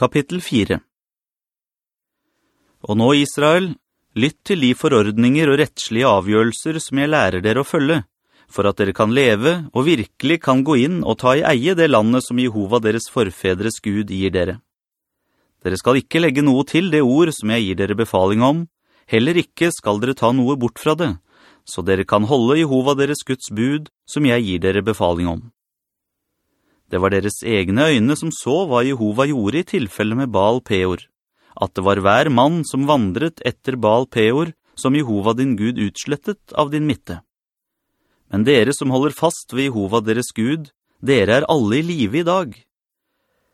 Kapittel 4 Og nå, Israel, lytt til de forordninger og rettslige avgjørelser som jeg lærer dere å følge, for at dere kan leve og virkelig kan gå inn og ta i eie det landet som Jehova deres forfedres Gud gir dere. Dere skal ikke legge noe til det ord som jeg gir dere befaling om, heller ikke skal dere ta noe bort fra det, så dere kan holde Jehova deres Guds bud som jeg gir dere befaling om. Det var deres egne øyne som så hva Jehova gjorde i tilfelle med Baal Peor, at det var hver mann som vandret etter Baal Peor, som Jehova din Gud utslettet av din midte. Men dere som holder fast ved Jehova deres Gud, dere er alle i live i dag.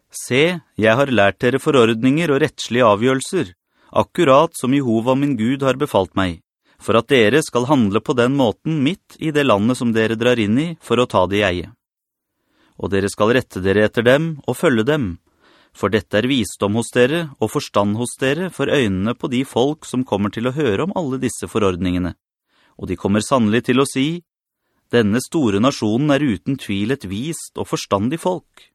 Se, jeg har lært dere forordninger og rettslige avgjørelser, akkurat som Jehova min Gud har befalt meg, for at dere skal handle på den måten midt i det landet som dere drar inn i for å ta det i eie og dere skal rette dere etter dem og følge dem, for dette er visdom hos dere og forstand hos dere for øynene på de folk som kommer til å høre om alle disse forordningene. Og de kommer sannelig til å si, «Denne store nasjonen er uten tvil et vist og forstandig folk.»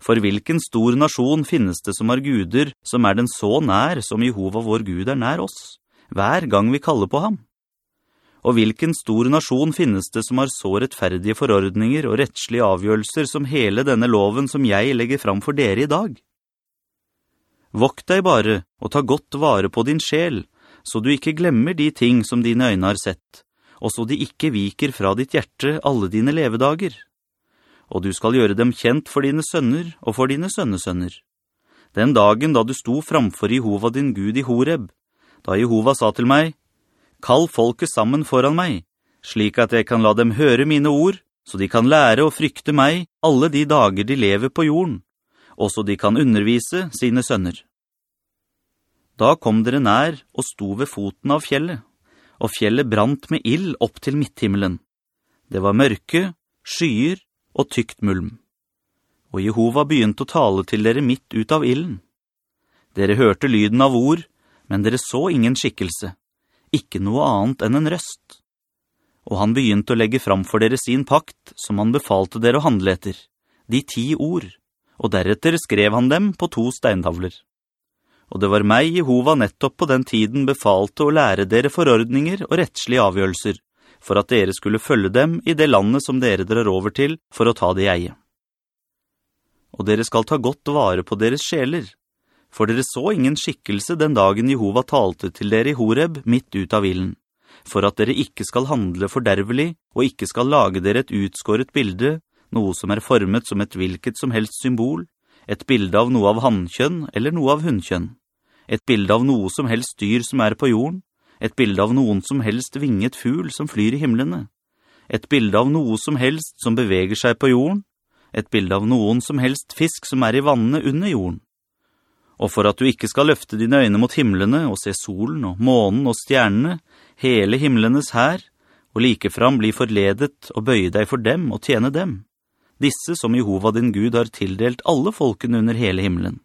For hvilken stor nasjon finnes det som har guder, som er den så nær som Jehova vår Gud er nær oss, hver gang vi kaller på ham? Og hvilken stor nasjon finnes det som har så rettferdige forordninger og rettslige avgjørelser som hele denne loven som jeg legger fram for dere i dag? Vokt deg bare og ta godt vare på din sjel, så du ikke glemmer de ting som dine øyne har sett, og så de ikke viker fra ditt hjerte alle dine levedager. Og du skal gjøre dem kjent for dine sønner og for dine sønnesønner. Den dagen da du sto framfor Jehova din Gud i Horeb, da Jehova sa til meg, Kall folket sammen foran meg, slik at jeg kan la dem høre mine ord, så de kan lære å frykte meg alle de dager de lever på jorden, og så de kan undervise sine sønner. Da kom dere nær og sto ved foten av fjellet, og fjellet brant med ild opp til midthimmelen. Det var mørke, skyer og tykt mulm. Og Jehova begynte å tale til dere midt ut av ilden. Dere hørte lyden av ord, men dere så ingen skikkelse ikke noe annet enn en røst. Og han begynte å legge fram for dere sin pakt, som han befalte dere å handle etter, de ti ord, og deretter skrev han dem på to steintavler. Og det var meg, Jehova, nettopp på den tiden befalte å lære dere forordninger og rettslige avgjørelser, for at dere skulle følge dem i det landet som dere drar over til for å ta det i eie. Og dere skal ta godt vare på deres sjeler, for dere så ingen skikkelse den dagen Jehova talte til dere i Horeb midt ut av illen, for at dere ikke skal handle fordervelig, og ikke skal lage dere et utskåret bilde, noe som er formet som et hvilket som helst symbol, et bilde av noe av hannkjønn eller noe av hunnkjønn, et bilde av noe som helst dyr som er på jorden, et bilde av noen som helst vinget ful som flyr i himmelene, et bilde av noe som helst som beveger seg på jorden, et bilde av noen som helst fisk som er i vannene under jorden, og for at du ikke skal løfte dine øyne mot himmelene og se solen og månen og stjernene, hele himmelenes her, og likefram bli forledet og bøye deg for dem og tjene dem, disse som Jehova din Gud har tildelt alle folkene under hele himmelen.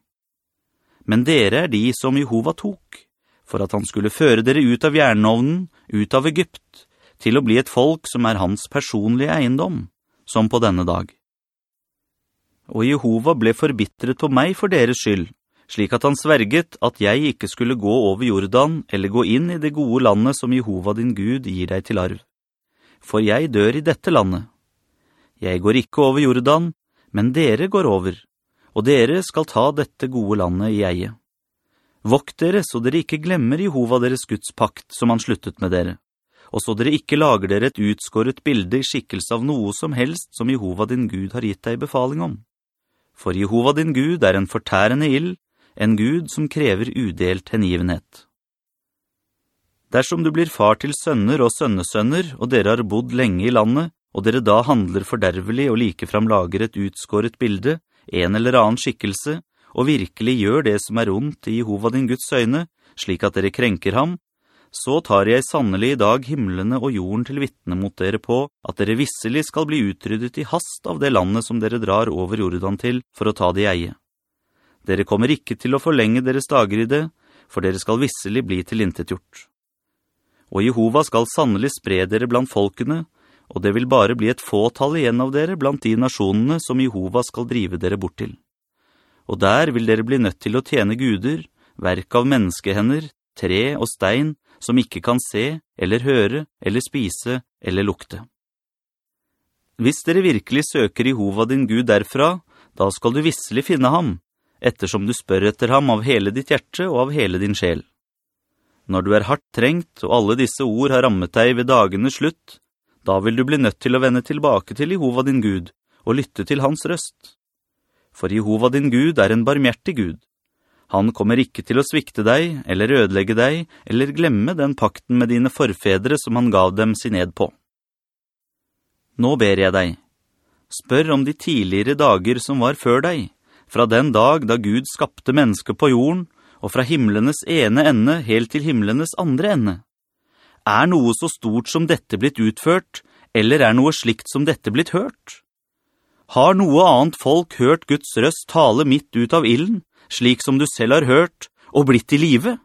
Men dere er de som Jehova tok, for at han skulle føre dere ut av jernovnen, ut av Egypt, til å bli et folk som er hans personlige eiendom, som på denne dag. Og Jehova ble forbittret på meg for deres skyld, slik at han sverget at jeg ikke skulle gå over Jordan eller gå inn i det gode landet som Jehova din Gud gir deg til arv. For jeg dør i dette landet. Jeg går ikke over Jordan, men dere går over, og dere skal ta dette gode landet i eie. Vokt dere så dere ikke glemmer Jehova deres Guds pakt som han sluttet med dere, og så dere ikke lager dere et utskåret bilde i skikkelse av noe som helst som Jehova din Gud har gitt deg befaling om. For Jehova din Gud er en fortærende ild, en Gud som krever udelt hengivenhet. Dersom du blir far til sønner og sønnesønner, og dere har bodd lenge i landet, og dere da handler fordervelig og likefram lager et utskåret bilde, en eller annen skikkelse, og virkelig gjør det som er ondt i Jehova din Guds øyne, slik at dere krenker ham, så tar jeg sannelig i dag himmelene og jorden til vittne mot dere på at dere visselig skal bli utryddet i hast av det landet som dere drar over Jordan til for å ta det i eie. Dere kommer ikke til å forlenge deres dager i det, for dere skal visselig bli tilintetgjort. gjort. Og Jehova skal sannelig spre dere blant folkene, og det vil bare bli et fåtall igjen av dere blant de nasjonene som Jehova skal drive dere bort til. og der vil dere bli nødt til å tjene guder, verk av menneskehender, tre og stein, som ikke kan se, eller høre, eller spise, eller lukte. Hvis dere virkelig søker Jehova din Gud derfra, da skal du visselig finne ham, ettersom du spør etter ham av hele ditt hjerte og av hele din sjel. Når du er hardt trengt, og alle disse ord har rammet deg ved dagenes slutt, da vil du bli nødt til å vende tilbake til Jehova din Gud, og lytte til hans røst. For Jehova din Gud er en barmhjertig Gud. Han kommer ikke til å svikte deg, eller ødelegge deg, eller glemme den pakten med dine forfedre som han gav dem sin ed på. Nå ber jeg deg, spør om de tidligere dager som var før deg, fra den dag da Gud skapte mennesket på jorden, og fra himmelenes ene ende helt til himmelenes andre ende. Er noe så stort som dette blitt utført, eller er noe slikt som dette blitt hørt? Har noe annet folk hørt Guds røst tale midt ut av illen, slik som du selv har hørt, og blitt i live?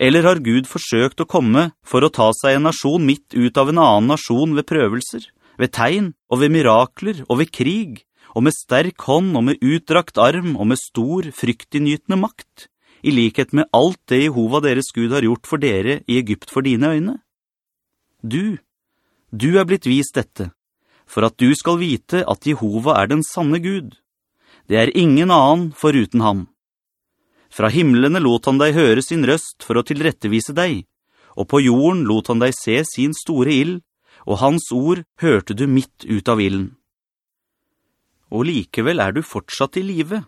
Eller har Gud forsøkt å komme for å ta seg en nasjon midt ut av en annen nasjon ved prøvelser, ved tegn og ved mirakler og ved krig, og med sterk hånd og med utdrakt arm og med stor, fryktinngytende makt, i likhet med alt det Jehova deres Gud har gjort for dere i Egypt for dine øyne? Du, du er blitt vist dette, for at du skal vite at Jehova er den sanne Gud. Det er ingen annen foruten ham. Fra himmelene lot han deg høre sin røst for å tilrettevise deg, og på jorden lot han deg se sin store ild, og hans ord hørte du midt ut av illen. Og likevel er du fortsatt i live,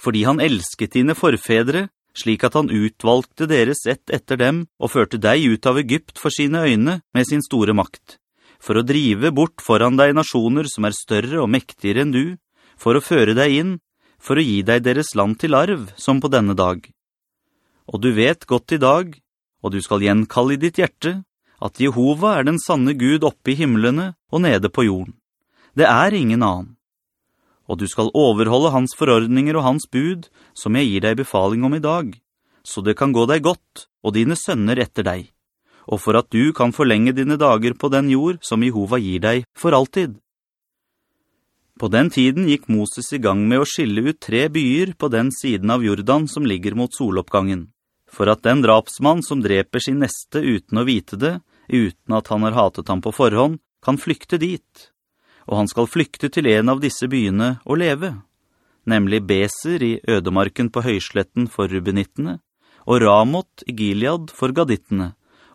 fordi han elsket dine forfedre slik at han utvalgte deres ett etter dem og førte deg ut av Egypt for sine øyne med sin store makt, for å drive bort foran deg nasjoner som er større og mektigere enn du, for å føre deg inn, for å gi deg deres land til arv, som på denne dag. Og du vet godt i dag, og du skal gjenkalle i ditt hjerte, at Jehova er den sanne Gud oppe i himmelene og nede på jorden. Det er ingen annen og du skal overholde hans forordninger og hans bud, som jeg gir deg befaling om i dag, så det kan gå deg godt, og dine sønner etter deg, og for at du kan forlenge dine dager på den jord som Jehova gir deg for alltid. På den tiden gikk Moses i gang med å skille ut tre byer på den siden av Jordan som ligger mot soloppgangen, for at den drapsmann som dreper sin neste uten å vite det, uten at han har hatet ham på forhånd, kan flykte dit og han skal flykte til en av disse byene og leve, nemlig Beser i ødemarken på høysletten for rubenittene, og Ramot i Gilead for gadittene,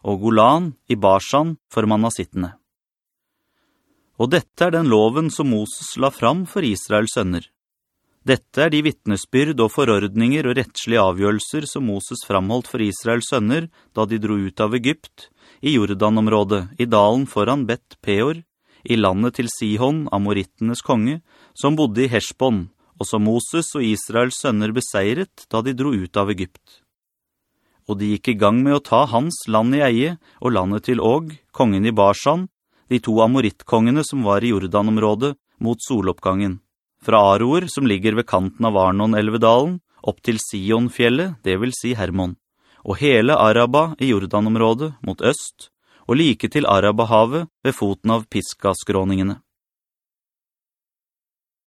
og Golan i Barsan for manasittene. Og dette er den loven som Moses la fram for Israels sønner. Dette er de vittnesbyrd og forordninger og rettslige avgjørelser som Moses framholdt for Israels sønner da de dro ut av Egypt, i Jordanområdet, i dalen foran Bet Peor, i landet til Sihon, amorittenes konge, som bodde i Heshbon, og som Moses og Israels sønner beseiret da de dro ut av Egypt. Og de gikk i gang med å ta hans land i eie, og landet til Og, kongen i Barsan, de to amorittkongene som var i Jordanområdet, mot soloppgangen. Fra Aroer, som ligger ved kanten av Arnon-elvedalen, opp til Sionfjellet, det vil si Hermon, og hele Araba i Jordanområdet mot øst, og like til Arabahavet ved foten av Piskaskråningene.